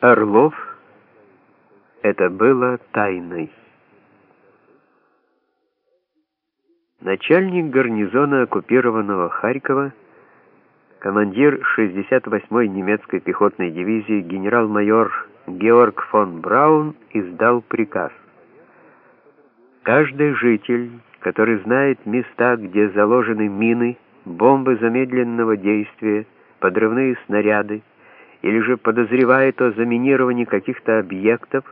Орлов это было тайной. Начальник гарнизона оккупированного Харькова, командир 68-й немецкой пехотной дивизии генерал-майор Георг фон Браун издал приказ. Каждый житель, который знает места, где заложены мины, бомбы замедленного действия, подрывные снаряды, или же подозревает о заминировании каких-то объектов,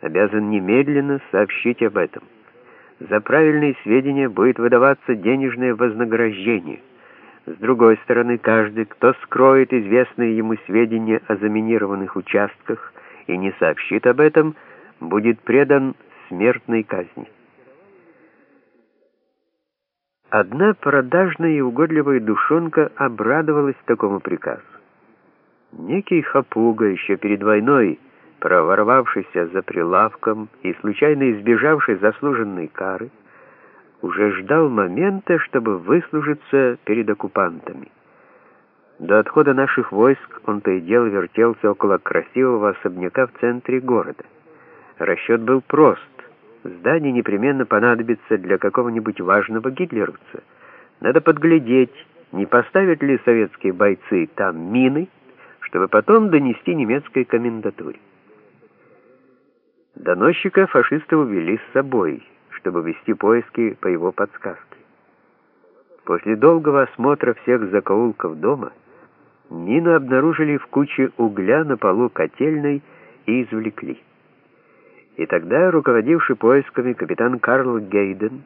обязан немедленно сообщить об этом. За правильные сведения будет выдаваться денежное вознаграждение. С другой стороны, каждый, кто скроет известные ему сведения о заминированных участках и не сообщит об этом, будет предан смертной казни. Одна продажная и угодливая душонка обрадовалась такому приказу. Некий хапуга еще перед войной, проворвавшийся за прилавком и случайно избежавший заслуженной кары, уже ждал момента, чтобы выслужиться перед оккупантами. До отхода наших войск он то и дело вертелся около красивого особняка в центре города. Расчет был прост — Здание непременно понадобится для какого-нибудь важного гитлеровца. Надо подглядеть, не поставят ли советские бойцы там мины, чтобы потом донести немецкой комендатуре. Доносчика фашисты увели с собой, чтобы вести поиски по его подсказке. После долгого осмотра всех закоулков дома Нину обнаружили в куче угля на полу котельной и извлекли. И тогда руководивший поисками капитан Карл Гейден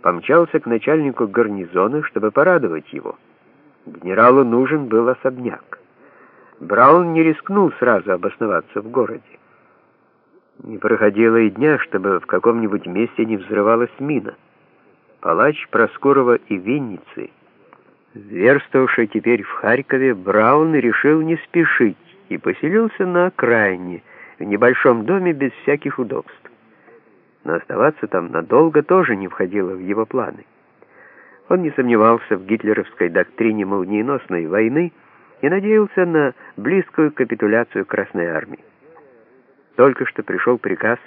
помчался к начальнику гарнизона, чтобы порадовать его. Генералу нужен был особняк. Браун не рискнул сразу обосноваться в городе. Не проходило и дня, чтобы в каком-нибудь месте не взрывалась мина. Палач Проскурова и Винницы, зверствовавший теперь в Харькове, Браун решил не спешить и поселился на окраине, в небольшом доме без всяких удобств. Но оставаться там надолго тоже не входило в его планы. Он не сомневался в гитлеровской доктрине молниеносной войны и надеялся на близкую капитуляцию Красной Армии. Только что пришел приказ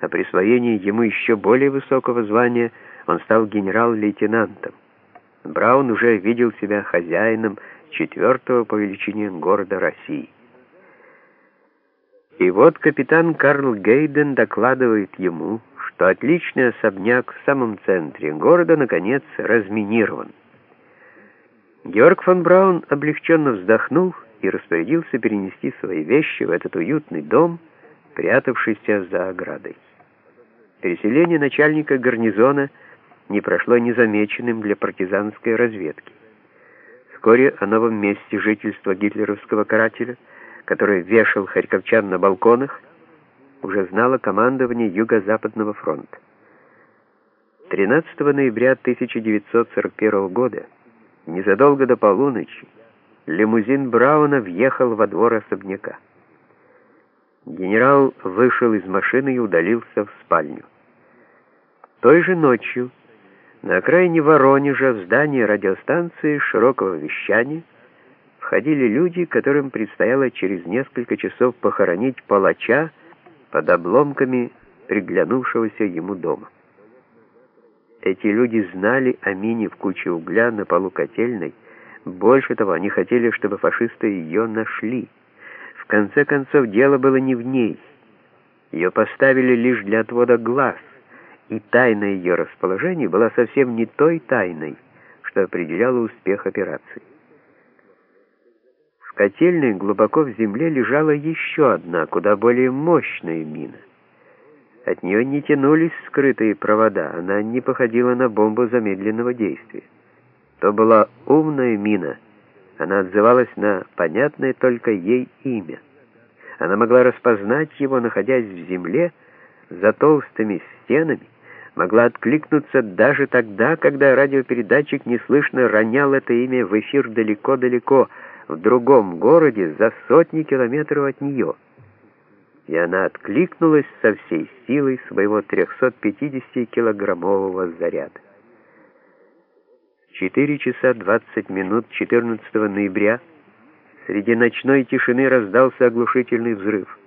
о присвоении ему еще более высокого звания, он стал генерал-лейтенантом. Браун уже видел себя хозяином четвертого по величине города России. И вот капитан Карл Гейден докладывает ему, что отличный особняк в самом центре города, наконец, разминирован. Георг фон Браун облегченно вздохнул и распорядился перенести свои вещи в этот уютный дом, прятавшийся за оградой. Переселение начальника гарнизона не прошло незамеченным для партизанской разведки. Вскоре о новом месте жительства гитлеровского карателя – который вешал харьковчан на балконах, уже знало командование Юго-Западного фронта. 13 ноября 1941 года, незадолго до полуночи, лимузин Брауна въехал во двор особняка. Генерал вышел из машины и удалился в спальню. Той же ночью на окраине Воронежа в здании радиостанции широкого вещания входили люди, которым предстояло через несколько часов похоронить палача под обломками приглянувшегося ему дома. Эти люди знали о мине в куче угля на полу котельной. Больше того, они хотели, чтобы фашисты ее нашли. В конце концов, дело было не в ней. Ее поставили лишь для отвода глаз, и тайна ее расположения была совсем не той тайной, что определяла успех операции котельной глубоко в земле лежала еще одна, куда более мощная мина. От нее не тянулись скрытые провода, она не походила на бомбу замедленного действия. То была умная мина, она отзывалась на понятное только ей имя. Она могла распознать его, находясь в земле, за толстыми стенами, могла откликнуться даже тогда, когда радиопередатчик неслышно ронял это имя в эфир далеко-далеко, в другом городе за сотни километров от нее. И она откликнулась со всей силой своего 350-килограммового заряда. 4 часа 20 минут 14 ноября Среди ночной тишины раздался оглушительный взрыв.